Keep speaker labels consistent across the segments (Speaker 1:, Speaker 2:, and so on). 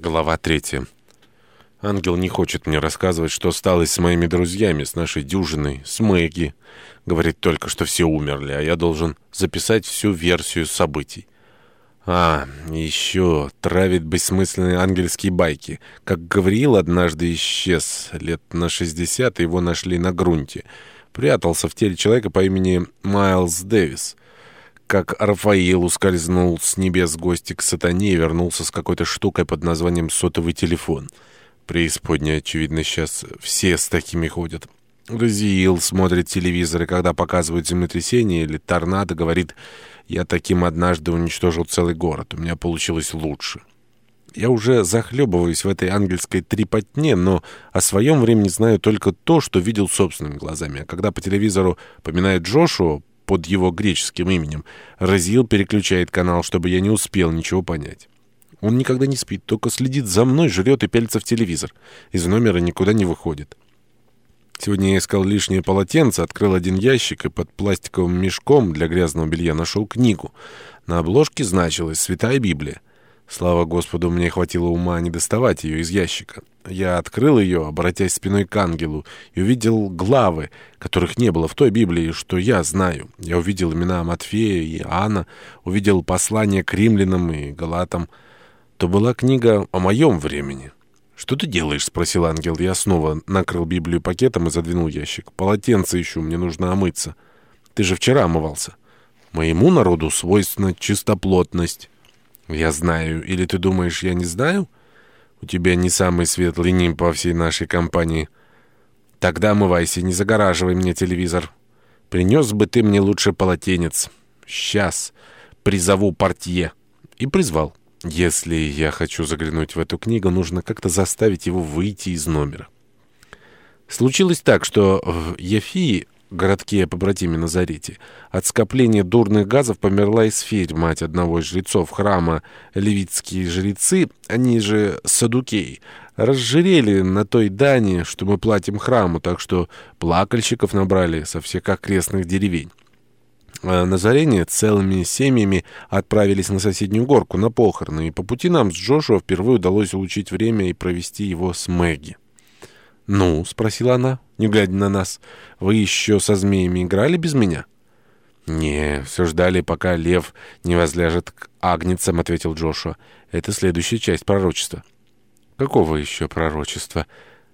Speaker 1: Глава третья. Ангел не хочет мне рассказывать, что стало с моими друзьями, с нашей дюжиной, с Мэгги. Говорит только, что все умерли, а я должен записать всю версию событий. А, еще травит бессмысленные ангельские байки. Как Гавриил однажды исчез, лет на 60 его нашли на грунте. Прятался в теле человека по имени Майлз Дэвис как Рафаил ускользнул с небес гости к сатане и вернулся с какой-то штукой под названием сотовый телефон. Преисподняя, очевидно, сейчас все с такими ходят. Разиил смотрит телевизор, и когда показывают землетрясение или торнадо, говорит, «Я таким однажды уничтожил целый город, у меня получилось лучше». Я уже захлебываюсь в этой ангельской трепотне, но о своем времени знаю только то, что видел собственными глазами. А когда по телевизору поминает Джошуа, под его греческим именем. Разил переключает канал, чтобы я не успел ничего понять. Он никогда не спит, только следит за мной, жрет и пялится в телевизор. Из номера никуда не выходит. Сегодня я искал лишнее полотенце, открыл один ящик и под пластиковым мешком для грязного белья нашел книгу. На обложке значилась «Святая Библия». Слава Господу, мне хватило ума не доставать ее из ящика. Я открыл ее, обратясь спиной к ангелу, и увидел главы, которых не было в той Библии, что я знаю. Я увидел имена Матфея и Иоанна, увидел послания к римлянам и галатам. То была книга о моем времени. «Что ты делаешь?» — спросил ангел. Я снова накрыл Библию пакетом и задвинул ящик. «Полотенце ищу, мне нужно омыться. Ты же вчера омывался». «Моему народу свойственна чистоплотность». «Я знаю. Или ты думаешь, я не знаю?» У тебя не самый светлый ним по всей нашей компании. Тогда омывайся, не загораживай мне телевизор. Принес бы ты мне лучше полотенец. Сейчас призову портье. И призвал. Если я хочу заглянуть в эту книгу, нужно как-то заставить его выйти из номера. Случилось так, что в Ефии городке побратиме Назарете. От скопления дурных газов померла Исфирь, мать одного из жрецов храма. Левитские жрецы, они же садукеи, разжирели на той дани, что мы платим храму, так что плакальщиков набрали со всех окрестных деревень. А Назарене целыми семьями отправились на соседнюю горку, на похороны, и по пути нам с Джошуа впервые удалось улучшить время и провести его с Мэгги. «Ну?» — спросила она, не глядя на нас. «Вы еще со змеями играли без меня?» «Не, все ждали, пока лев не возляжет к агнецам», — ответил Джошуа. «Это следующая часть пророчества». «Какого еще пророчества?»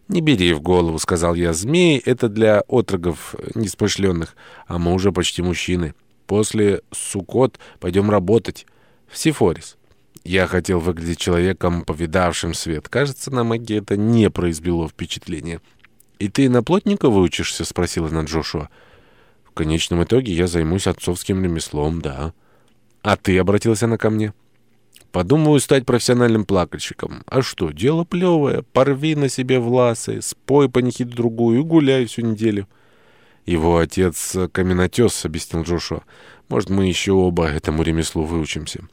Speaker 1: «Не бери в голову», — сказал я. «Змеи — это для отрогов неспошленных, а мы уже почти мужчины. После Сукот пойдем работать в Сифорис». Я хотел выглядеть человеком, повидавшим свет. Кажется, на магии это не произвело впечатления. «И ты на плотника выучишься?» — спросила она Джошуа. «В конечном итоге я займусь отцовским ремеслом, да». «А ты?» — обратилась она ко мне. «Подумаю стать профессиональным плакальщиком. А что, дело плевое. Порви на себе власы, спой панихиду другую и гуляй всю неделю». «Его отец каменотес», — объяснил Джошуа. «Может, мы еще оба этому ремеслу выучимся».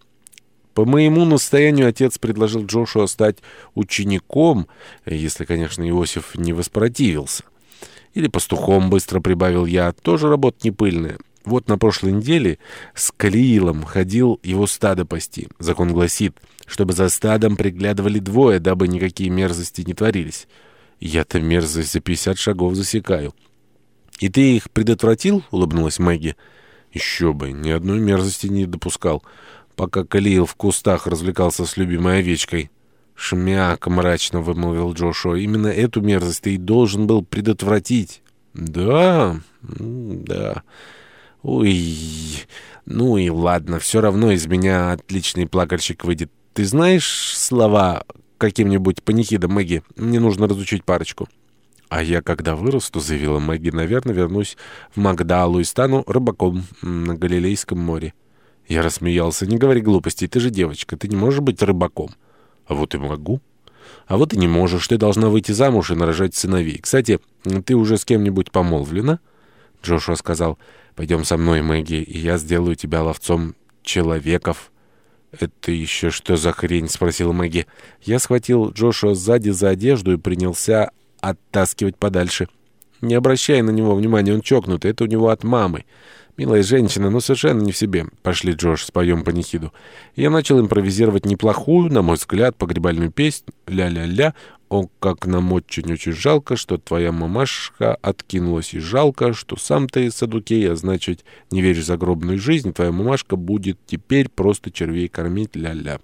Speaker 1: По моему настоянию отец предложил Джошуа стать учеником, если, конечно, Иосиф не воспротивился. Или пастухом, быстро прибавил я, тоже работа не пыльная. Вот на прошлой неделе с Калиилом ходил его стадо пасти. Закон гласит, чтобы за стадом приглядывали двое, дабы никакие мерзости не творились. Я-то мерзость за пятьдесят шагов засекаю. «И ты их предотвратил?» — улыбнулась Мэгги. «Еще бы, ни одной мерзости не допускал» пока Калиил в кустах развлекался с любимой овечкой. «Шмяк!» — мрачно вымолвил Джошуа. «Именно эту мерзость ты и должен был предотвратить». «Да, да. Ой, ну и ладно, все равно из меня отличный плакальщик выйдет. Ты знаешь слова каким-нибудь панихидом, Мэгги? Мне нужно разучить парочку». «А я, когда вырасту, — заявила Мэгги, — наверное, вернусь в Магдалу и стану рыбаком на Галилейском море». Я рассмеялся. «Не говори глупостей, ты же девочка, ты не можешь быть рыбаком». «А вот и могу». «А вот и не можешь, ты должна выйти замуж и нарожать сыновей. Кстати, ты уже с кем-нибудь помолвлена?» Джошуа сказал, «Пойдем со мной, Мэгги, и я сделаю тебя ловцом человеков». «Это еще что за хрень?» — спросила Мэгги. Я схватил Джошуа сзади за одежду и принялся оттаскивать подальше. «Не обращай на него внимания, он чокнутый, это у него от мамы». Милая женщина, но совершенно не в себе. Пошли, Джош, споем панихиду. Я начал импровизировать неплохую, на мой взгляд, погребальную песнь. Ля-ля-ля. О, как нам очень-очень жалко, что твоя мамашка откинулась, и жалко, что сам ты садукей, а значит, не веришь в загробную жизнь, твоя мамашка будет теперь просто червей кормить, ля-ля.